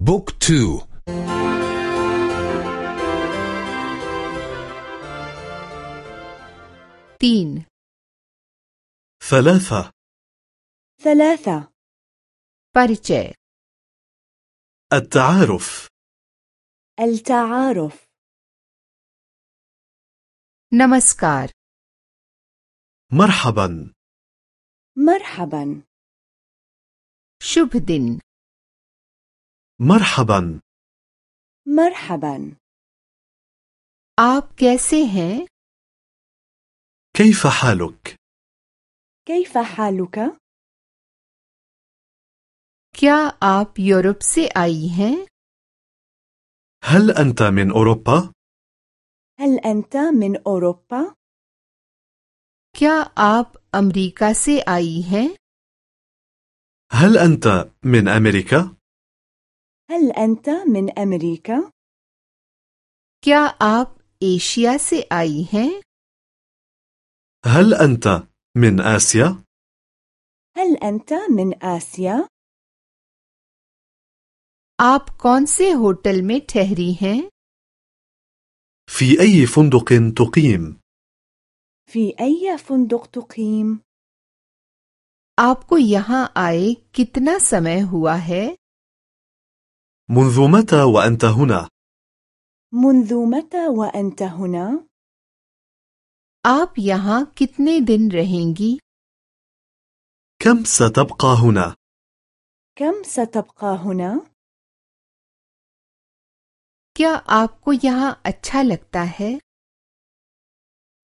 book two. तीन. ثلاثة. ثلاثة. परिचय. التعارف. التعارف. नमस्कार. مرحبا. مرحبا. شبدن مرحبا مرحبا आप कैसे हैं كيف حالك؟ كيف حالك؟ क्या आप यूरोप से आई हैं هل أنت من أوروبا؟ هل أنت من أوروبا؟ क्या आप अमेरिका से आई हैं هل أنت من أمريكا؟ هل أنت من أمريكا؟ क्या आप एशिया से आई हैं هل أنت من آسيا؟ هل أنت من آسيا؟ आप कौन से होटल में ठहरी हैं في أي فندق تقيم؟ في أي فندق تقيم؟ आपको यहाँ आए कितना समय हुआ है منذ متى وأنت هنا؟ منذ متى وأنت هنا؟ आप यहाँ कितने दिन रहेंगी كم ستبقى هنا؟ كم ستبقى هنا؟ क्या आपको यहाँ अच्छा लगता है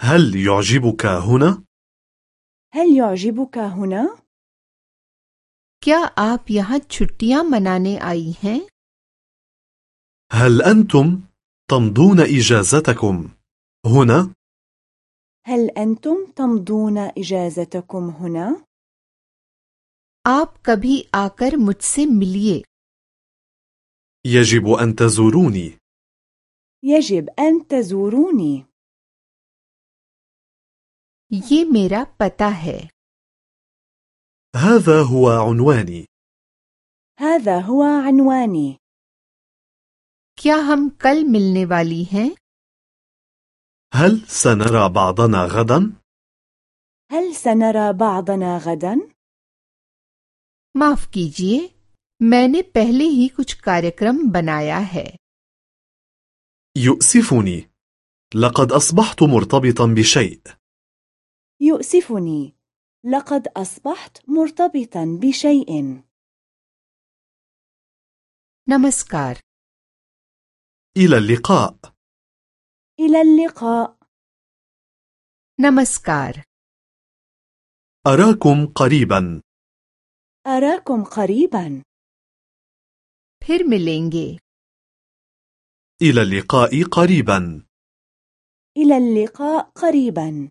هل يعجبك هنا؟ هل يعجبك هنا؟ क्या आप यहाँ छुट्टियाँ मनाने आई हैं هل أنتم تمضون إجازتكم هنا؟ هل أنتم تمضون إجازتكم هنا؟ आप कभी आकर मुझसे मिलिए يجب أن تزوروني يجب أن تزوروني ये मेरा पता है هذا هو عنواني هذا هو عنواني क्या हम कल मिलने वाली हैं هل سنرى بعضنا غدا؟ هل سنرى بعضنا غدا؟ माफ कीजिए मैंने पहले ही कुछ कार्यक्रम बनाया है يؤسفني لقد أصبحت مرتبطا بشيء يؤسفني لقد أصبحت مرتبطا بشيء नमस्कार إلى اللقاء إلى اللقاء नमस्कार أراكم قريبا أراكم قريبا फिर मिलेंगे إلى اللقاء قريبا إلى اللقاء قريبا